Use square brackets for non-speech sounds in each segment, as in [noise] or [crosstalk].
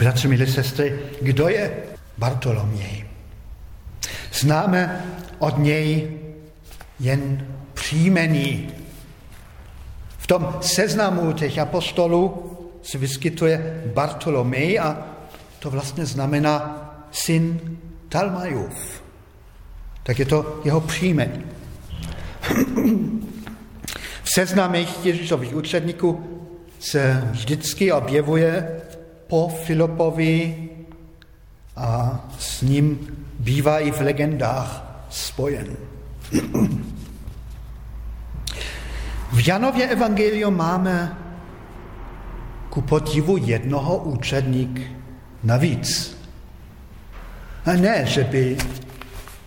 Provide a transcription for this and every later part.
bratři, milí sestry, kdo je Bartoloměj? Známe od něj jen příjmení. V tom seznamu těch apostolů se vyskytuje Bartolomej a to vlastně znamená syn Talmajův. Tak je to jeho příjmení. V seznamech Ježíšových učedníků se vždycky objevuje po Filipovi a s ním bývá i v legendách spojen. V Janově evangeliu máme ku podivu jednoho učedník navíc. A ne, že by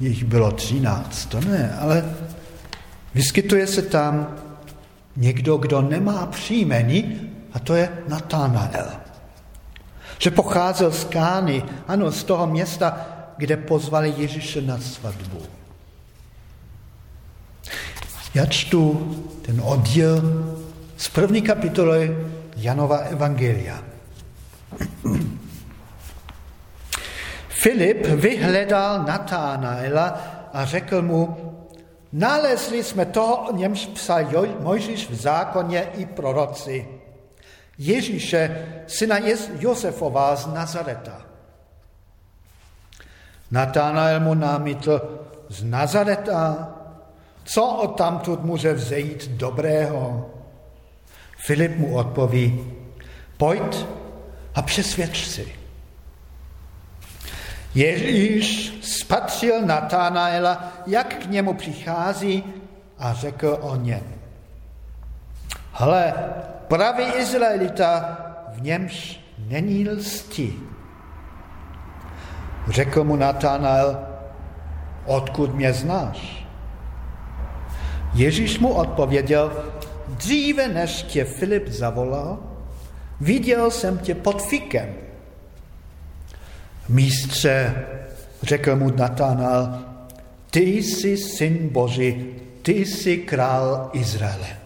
jich bylo třináct, to ne, ale vyskytuje se tam někdo, kdo nemá příjmení, a to je Nathanael. Že pocházel z Kány, ano, z toho města, kde pozvali Ježíše na svatbu. Já čtu ten oddíl z první kapitoly Janova Evangelia. Filip vyhledal Natánaela a řekl mu, nalezli jsme toho, o němž psal Mojžíš v zákoně i proroci. Ježíše, syna Josefova z Nazareta. Natánael mu námitl, z Nazareta, co od tamtud může vzejít dobrého? Filip mu odpoví, pojď a přesvědč si. Ježíš spatřil Natánaela, jak k němu přichází a řekl o něm. Hle, pravý Izraelita, v němž není lsti. Řekl mu Natánael, odkud mě znáš? Ježíš mu odpověděl, dříve než tě Filip zavolal, viděl jsem tě pod fikem Místře, řekl mu Natanal, ty jsi syn Boží, ty jsi král Izraele.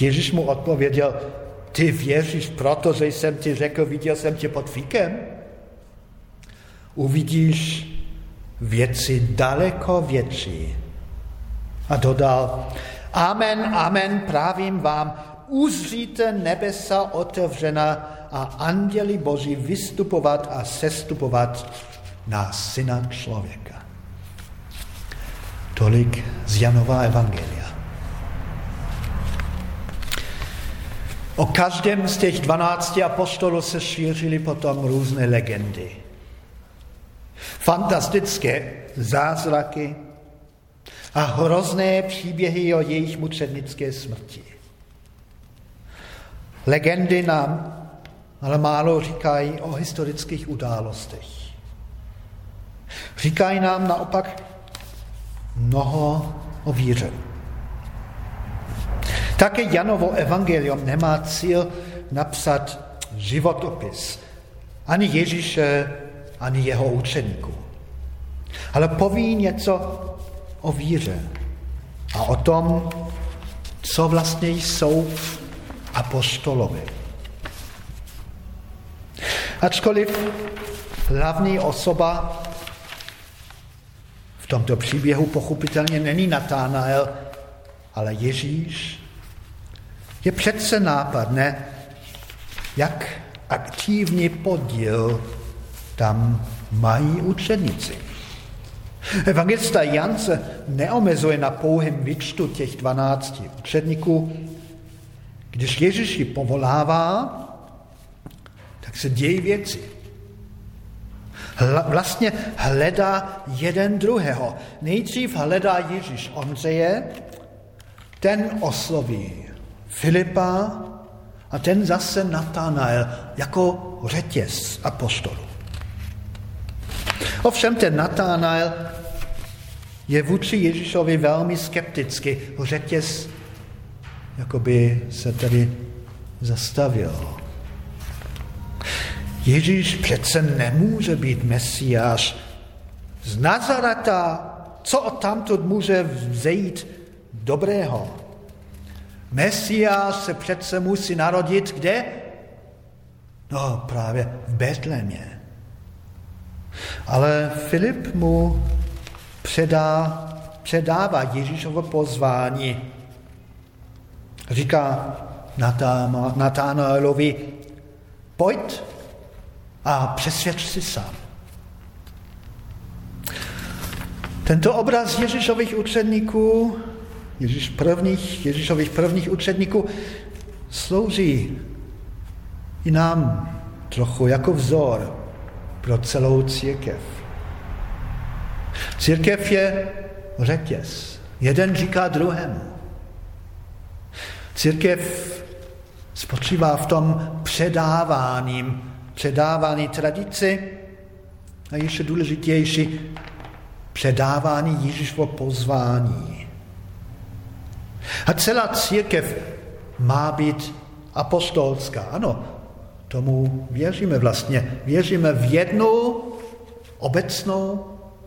Ježíš mu odpověděl, ty věříš proto, že jsem ti řekl, viděl jsem tě pod fíkem? Uvidíš věci daleko větší. A dodal, amen, amen, právím vám, uzříte nebesa otevřena a anděli Boží vystupovat a sestupovat na syna člověka. Tolik z Janova Evangelia. O každém z těch dvanácti apostolů se šířily potom různé legendy. Fantastické zázraky a hrozné příběhy o jejich mučednické smrti. Legendy nám ale málo říkají o historických událostech. Říkají nám naopak mnoho o víře. Také Janovo evangelium nemá cíl napsat životopis ani Ježíše, ani jeho učeníků. Ale poví něco o víře a o tom, co vlastně jsou apostolové. Ačkoliv hlavní osoba v tomto příběhu pochopitelně není Natánael, ale Ježíš, je přece nápadné, jak aktivní podíl tam mají učeníci. Evangelista Jan se neomezuje na pouhém výčtu těch dvanácti učedníků. Když Ježíš ji povolává, tak se dějí věci. Hla, vlastně hledá jeden druhého. Nejdřív hledá Ježíš Ondřeje, ten osloví Filipa a ten zase Natanael jako řetěz apostolů. Ovšem ten Natanael je vůči Ježíšovi velmi skeptický. Řetěz jakoby se tady zastavil. Ježíš přece nemůže být mesiáš z Nazareta. Co od tamtud může vzejít dobrého? Mesiáš se přece musí narodit kde? No právě v Betlémě. Ale Filip mu předá, předává Ježíšovo pozvání. Říká Natánaelovi, pojď a přesvědč si sám. Tento obraz Ježíšových učedníků, Ježíš prvních, Ježíšových prvních učedníků slouží i nám trochu jako vzor pro celou církev. Církev je řetěz. Jeden říká druhému. Církev spočívá v tom předávání, předávání tradici a ještě důležitější předávání Ježíšovo pozvání. A celá církev má být apostolská. Ano, tomu věříme vlastně. Věříme v jednu obecnou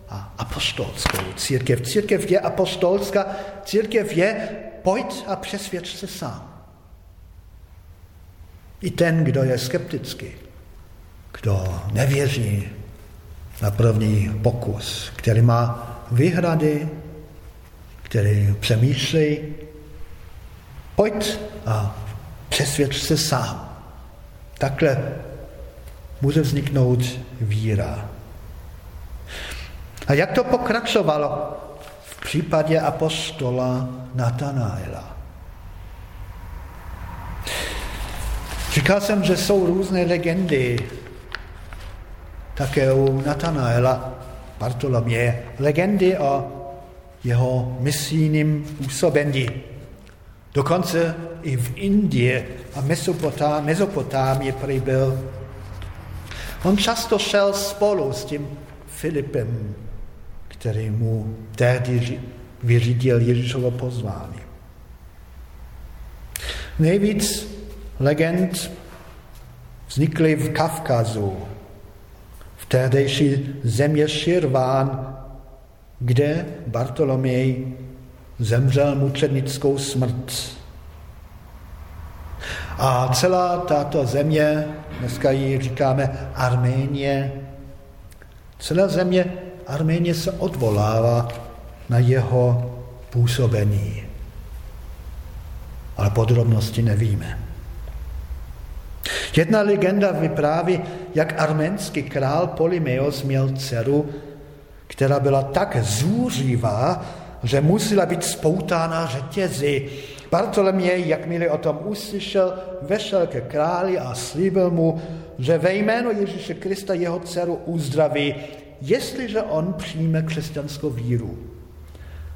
a apostolskou církev. Církev je apostolská, církev je pojď a přesvědč se sám. I ten, kdo je skeptický, kdo nevěří na první pokus, který má výhrady, který přemýšlí, pojď a přesvědč se sám. Takhle může vzniknout víra. A jak to pokračovalo v případě apostola Natanaela? Říkal jsem, že jsou různé legendy také u Natanaela Bartoloměje. Legendy o jeho misijním působení. Dokonce i v Indii a Mezopotámii prý byl. On často šel spolu s tím Filipem, který mu tehdy vyřídil Ježíšovo pozvání. Nejvíc legend vznikly v Kavkazu, v tehdejší země Širván, kde Bartoloměj zemřel mučenickou smrt. A celá tato země, dneska ji říkáme Arménie, celá země Arménie se odvolává na jeho působení. Ale podrobnosti nevíme. Jedna legenda vypráví, jak arménský král Polymeos měl dceru, která byla tak zůřivá, že musela být spoutána řetězy. Bartoloměj, jakmile o tom uslyšel, vešel ke králi a slíbil mu, že ve jméno Ježíše Krista jeho dceru uzdraví, jestliže on přijme křesťanskou víru.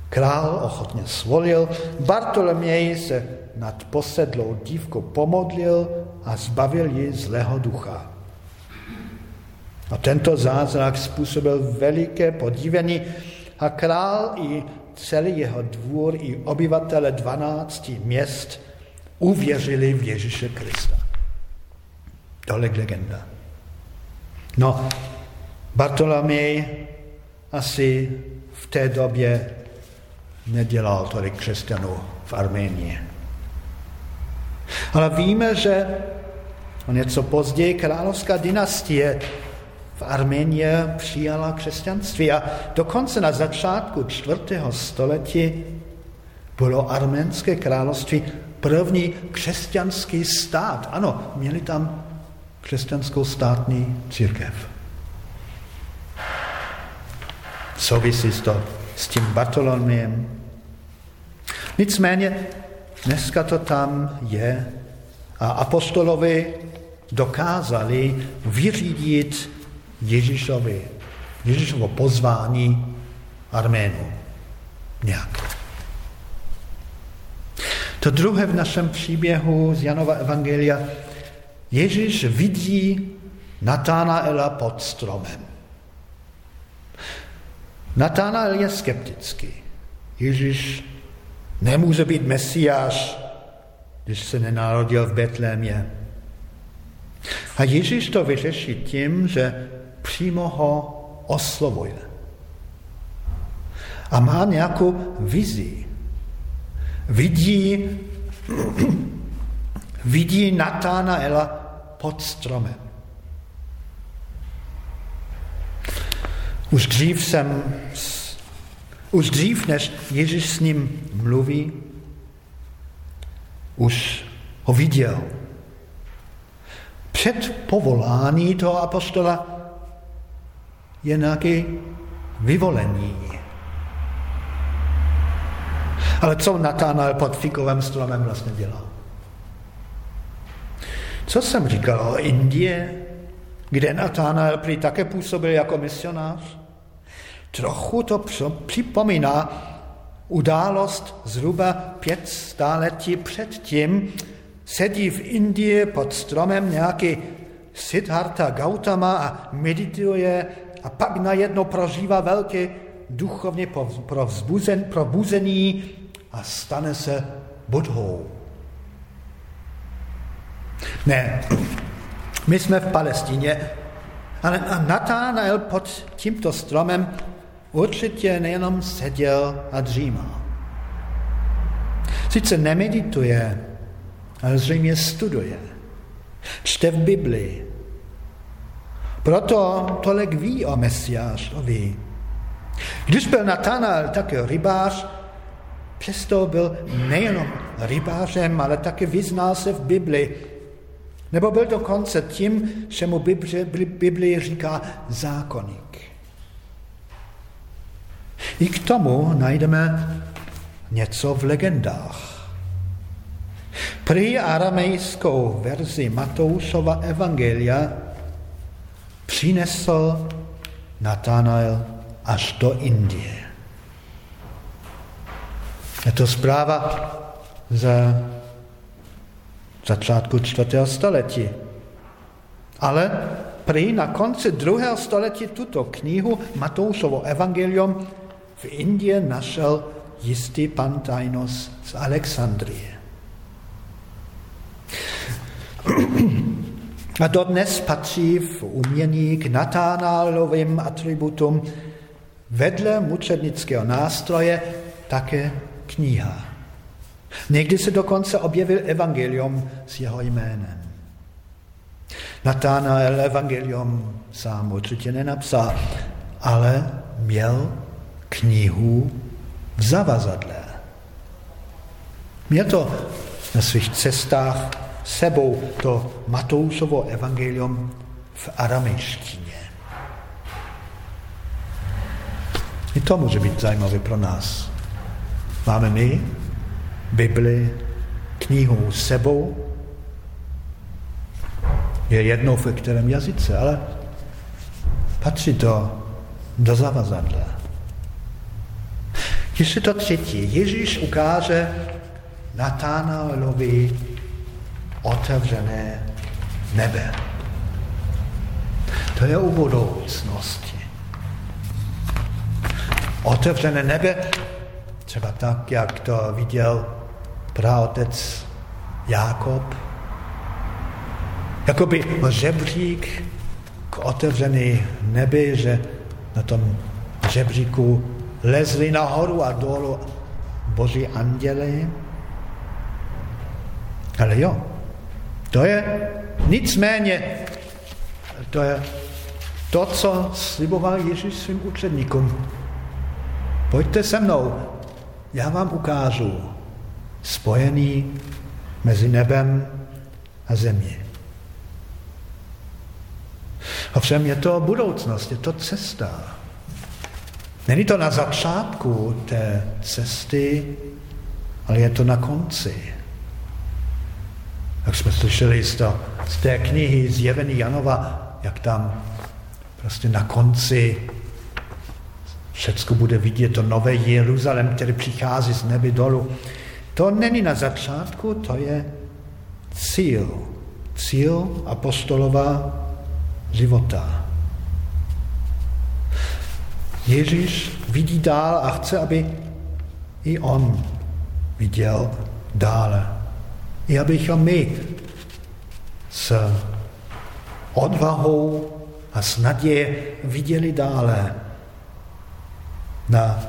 Král ochotně svolil, Bartoloměj se nad posedlou dívkou pomodlil a zbavil ji zlého ducha. A tento zázrak způsobil veliké podívení a král i celý jeho dvůr i obyvatele 12 měst uvěřili v Ježíše Krista. Tolik legenda. No, Bartolomej asi v té době nedělal tolik křesťanů v Arménii. Ale víme, že o něco později královská dynastie v Arménii přijala křesťanství a dokonce na začátku čtvrtého století bylo arménské království první křesťanský stát. Ano, měli tam křesťanskou státní církev. Souvisí to s tím Bartolomiem. Nicméně dneska to tam je a apostolovi dokázali vyřídit Ježíšovi, Ježíšovo pozvání Arménu. Nějak. To druhé v našem příběhu z Janova Evangelia. Ježíš vidí Natánaela pod stromem. Natánael je skeptický. Ježíš nemůže být mesiáš, když se nenarodil v Betlémě. A Ježíš to vyřeší tím, že přímo ho oslovuje. A má nějakou vizi. Vidí, [clears throat] vidí Natánaela pod stromem. Už dřív jsem, už dřív, než Ježíš s ním mluví, už ho viděl. Před povolání toho apostola je nějaké vyvolení. Ale co Natánael pod fikovým stromem vlastně dělal? Co jsem říkal o Indie, kde Natánael prý také působil jako misionář? Trochu to připomíná událost zhruba pět stáletí předtím, sedí v Indii pod stromem nějaký Siddhartha Gautama a medituje a pak najednou prožívá velké duchovně probuzení a stane se budhou. Ne, my jsme v Palestině, ale Natánael pod tímto stromem určitě nejenom seděl a dřímal. Sice nemedituje, ale zřejmě studuje. Čte v Biblii. Proto tolik ví o Mesiášovi. Když byl Natanael také rybář, přesto byl nejenom rybářem, ale také vyznal se v Bibli. Nebo byl dokonce tím, že mu Bibli říká zákonník. I k tomu najdeme něco v legendách. Prý aramejskou verzi Matoušova evangelia přinesl Natanael až do Indie. Je to zpráva ze začátku čtvrtého století. Ale prý na konci druhého století tuto knihu Matoušovo evangelium v Indii našel jistý Pantainos z Alexandrie. A dodnes patří v umění k natánálovým atributům vedle mučednického nástroje také kniha. Někdy se dokonce objevil evangelium s jeho jménem. Natánael evangelium sám určitě nenapsal, ale měl knihu v zavazadle. Měl to na svých cestách sebou to Matoušovo evangelium v aramejštině. I to může být zajímavé pro nás. Máme my Bibli, knihu sebou, je jedno v kterém jazyce, ale patří to do zavazadla. Ještě to třetí. Ježíš ukáže Natánaelovi otevřené nebe. To je u budoucnosti. Otevřené nebe, třeba tak, jak to viděl praotec Jákob, jakoby žebřík k otevřené nebi, že na tom žebříku lezli nahoru a dolů boží anděle. Ale jo, to je nicméně, to je to, co sliboval Ježíš svým učedníkům. Pojďte se mnou, já vám ukážu spojený mezi nebem a země. Ovšem je to budoucnost, je to cesta. Není to na začátku té cesty, ale je to na konci. Jak jsme slyšeli z, to, z té knihy Zjevený Janova, jak tam prostě na konci všecko bude vidět to nové Jeruzalém, který přichází z nebe dolů. To není na začátku, to je cíl. Cíl apostolova života. Ježíš vidí dál a chce, aby i on viděl dále. I abychom my s odvahou a s naděje viděli dále na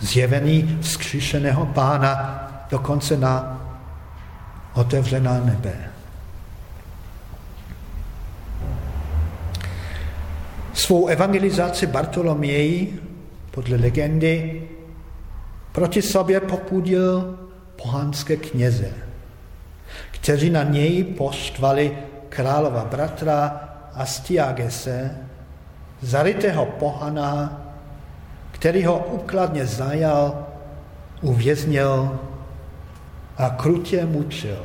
zjevení vzkříšeného pána, dokonce na otevřená nebe. Svou evangelizaci Bartoloměji podle legendy proti sobě popudil pohanské kněze, kteří na něj poštvali králova bratra Astiagese, zarytého pohana, který ho ukladně zajal, uvěznil a krutě mučil.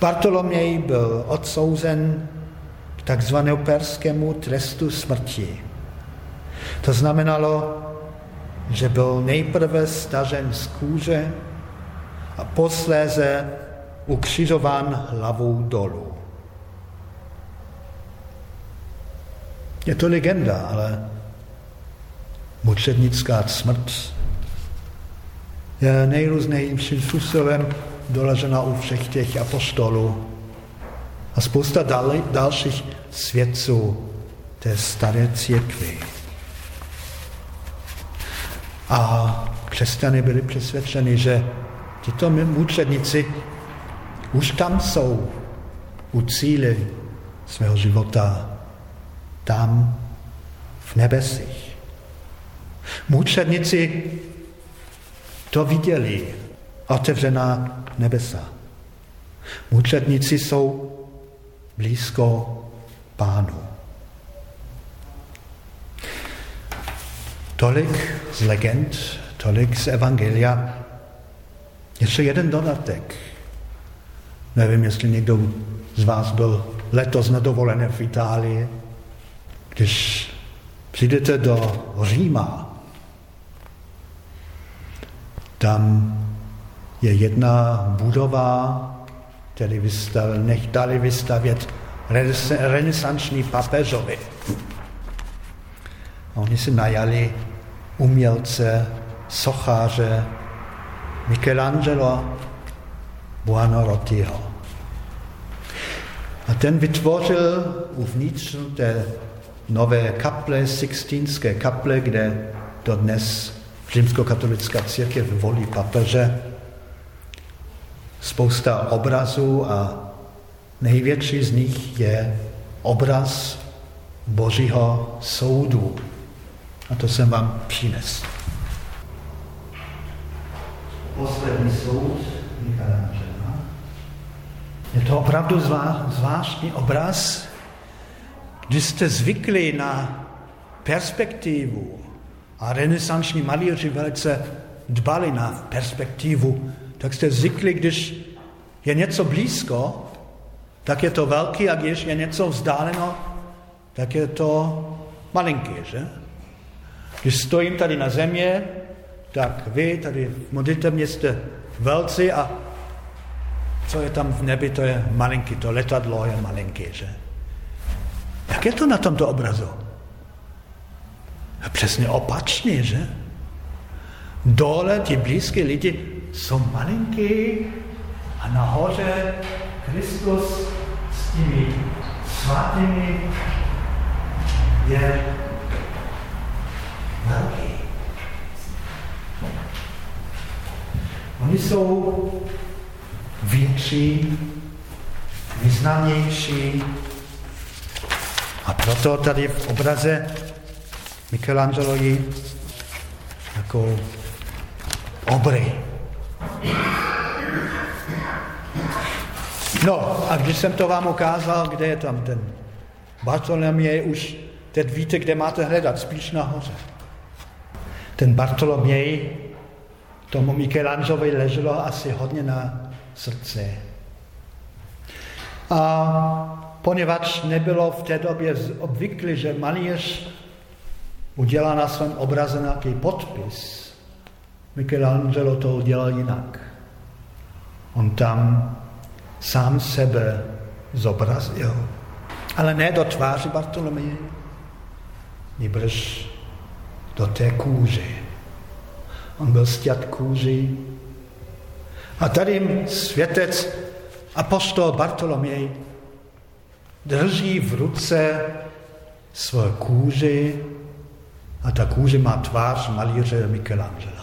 Bartoloměj byl odsouzen k takzvanému perskému trestu smrti. To znamenalo, že byl nejprve stažen z kůže a posléze ukřižován hlavou dolů. Je to legenda, ale mučednická smrt je nejrůznějším způsobem doložena u všech těch apostolů a spousta dal, dalších svědců té staré církvy. A křesťany byli přesvědčeni, že tito mučedníci už tam jsou u cíle svého života, tam v nebesích. Mučedníci to viděli, otevřená nebesa. Mučedníci jsou blízko pánu. Tolik z legend, tolik z Evangelia. Ještě jeden dodatek. Nevím, jestli někdo z vás byl letos na dovolené v Itálii. Když přijdete do Říma, tam je jedna budova, který vystav, nech dali vystavět renesanční papežovi. Oni si najali umělce, socháře Michelangelo Buonarrotiho. A ten vytvořil uvnitř té nové kaple, Sixtínské kaple, kde dodnes římskokatolická církev volí papeže, spousta obrazů a největší z nich je obraz Božího soudu. A to jsem vám přinesl. Poslední soud Michelangela. Je to opravdu zvláštní obraz, když jste zvykli na perspektivu a renesanční malíři velice dbali na perspektivu, tak jste zvykli, když je něco blízko, tak je to velký a když je něco vzdáleno, tak je to malinký, že? Když stojím tady na země, tak vy tady v modlitevně jste velcí a co je tam v nebi, to je malinký, to letadlo je malinký, že? Jak je to na tomto obrazu? Přesně opačně, že? Dole ti blízké lidi jsou malinký a nahoře Kristus s těmi svatými je velký. Oni jsou větší, významnější a proto tady v obraze Michelangelovi jako obry. No a když jsem to vám ukázal, kde je tam ten Bartoloměj, už teď víte, kde máte hledat, spíš nahoře. Ten Bartoloměj tomu Michelangelovi leželo asi hodně na srdce. A poněvadž nebylo v té době obvyklé, že malíř udělá na svém obraze nějaký podpis, Michelangelo to udělal jinak. On tam sám sebe zobrazil. Ale ne do tváři Bartolomeje, nebož do té kůže. On byl stět kůži. A tady světec apostol Bartoloměj drží v ruce svoje kůži a ta kůže má tvář malíře Michelangela.